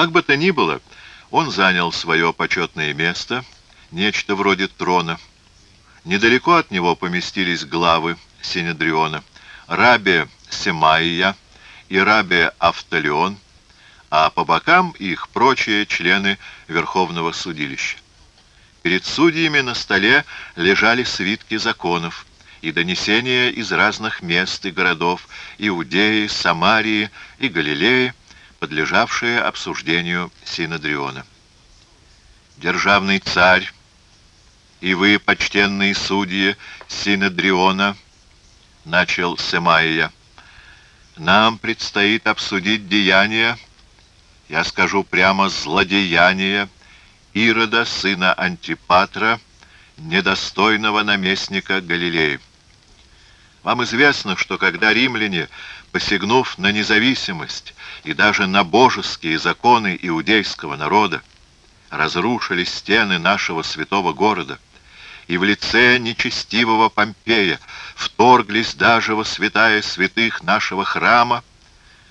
Как бы то ни было, он занял свое почетное место, нечто вроде трона. Недалеко от него поместились главы Синедриона, Рабе Семаия и Рабе Автолеон, а по бокам их прочие члены Верховного судилища. Перед судьями на столе лежали свитки законов и донесения из разных мест и городов Иудеи, Самарии и Галилеи, подлежавшие обсуждению Синодриона. Державный царь и вы, почтенные судьи Синодриона, начал Семаия, нам предстоит обсудить деяния, я скажу прямо злодеяния, Ирода, сына Антипатра, недостойного наместника Галилеи. Вам известно, что когда римляне, посягнув на независимость и даже на божеские законы иудейского народа, разрушили стены нашего святого города, и в лице нечестивого Помпея вторглись даже во святая святых нашего храма,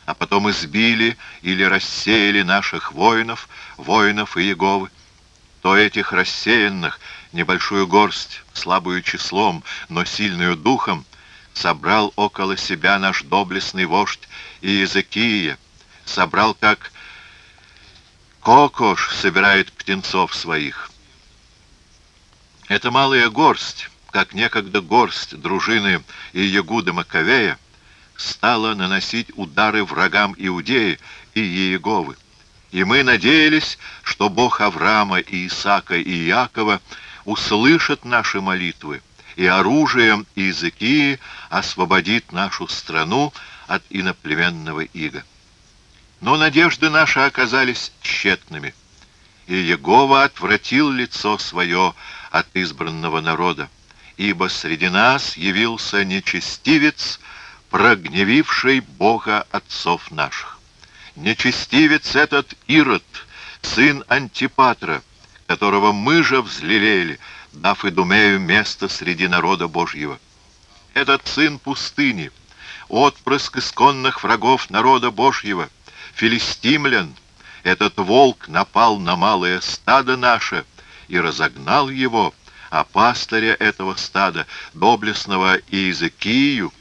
а потом избили или рассеяли наших воинов, воинов Иеговы, то этих рассеянных, небольшую горсть, слабую числом, но сильную духом, собрал около себя наш доблестный вождь Иезекия, собрал, как кокош собирает птенцов своих. Эта малая горсть, как некогда горсть дружины Иегуда Маковея, стала наносить удары врагам Иудеи и Иеговы. И мы надеялись, что Бог Авраама, и Исаака и Иакова услышит наши молитвы и оружием Иезекии освободит нашу страну от иноплеменного ига. Но надежды наши оказались тщетными, и Егова отвратил лицо свое от избранного народа, ибо среди нас явился нечестивец, прогневивший Бога отцов наших. Нечестивец этот Ирод, сын Антипатра, которого мы же взлелели, дав Идумею место среди народа Божьего. Этот сын пустыни, отпрыск исконных врагов народа Божьего, филистимлян, этот волк напал на малое стадо наше и разогнал его, а пастыря этого стада, доблестного Иезекию,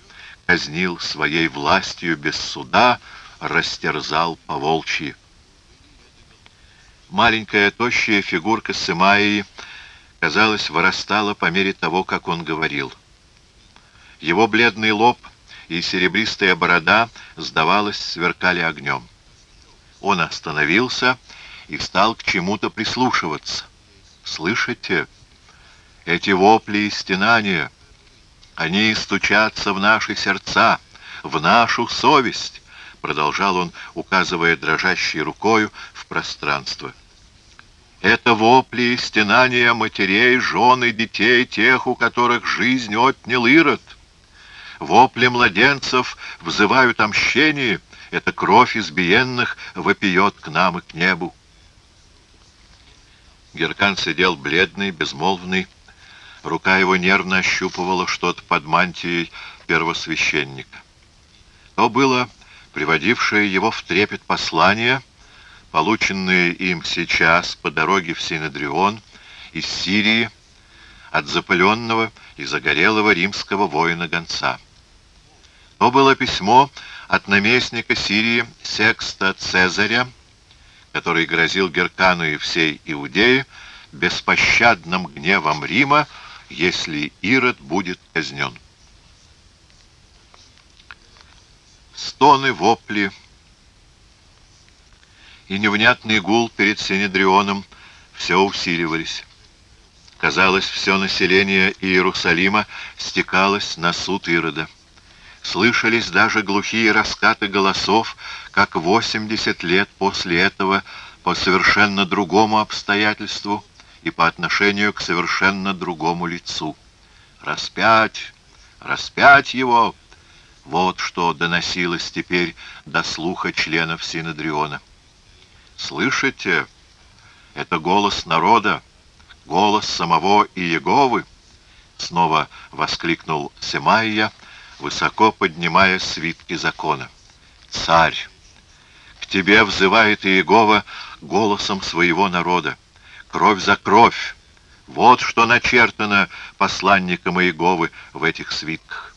казнил своей властью без суда, растерзал по волчьи. Маленькая тощая фигурка Сымаии, казалось, вырастала по мере того, как он говорил. Его бледный лоб и серебристая борода, сдавалось, сверкали огнем. Он остановился и стал к чему-то прислушиваться. «Слышите? Эти вопли и стенания, они стучатся в наши сердца, в нашу совесть продолжал он, указывая дрожащей рукою в пространство. Это вопли и стенания матерей, жен и детей, тех, у которых жизнь отнял Ирод. Вопли младенцев взывают о мщении, эта кровь избиенных вопиет к нам и к небу. Геркан сидел бледный, безмолвный. Рука его нервно ощупывала что-то под мантией первосвященника. То было приводившее его в трепет послание, полученные им сейчас по дороге в Синедрион из Сирии от запыленного и загорелого римского воина-гонца. То было письмо от наместника Сирии Секста Цезаря, который грозил Геркану и всей Иудее беспощадным гневом Рима, если Ирод будет казнен. стоны, вопли и невнятный гул перед Синедрионом все усиливались. Казалось, все население Иерусалима стекалось на суд Ирода. Слышались даже глухие раскаты голосов, как 80 лет после этого по совершенно другому обстоятельству и по отношению к совершенно другому лицу. «Распять! Распять его!» Вот что доносилось теперь до слуха членов Синодриона. «Слышите? Это голос народа, голос самого Иеговы!» Снова воскликнул Семайя, высоко поднимая свитки закона. «Царь! К тебе взывает Иегова голосом своего народа. Кровь за кровь! Вот что начертано посланником Иеговы в этих свитках.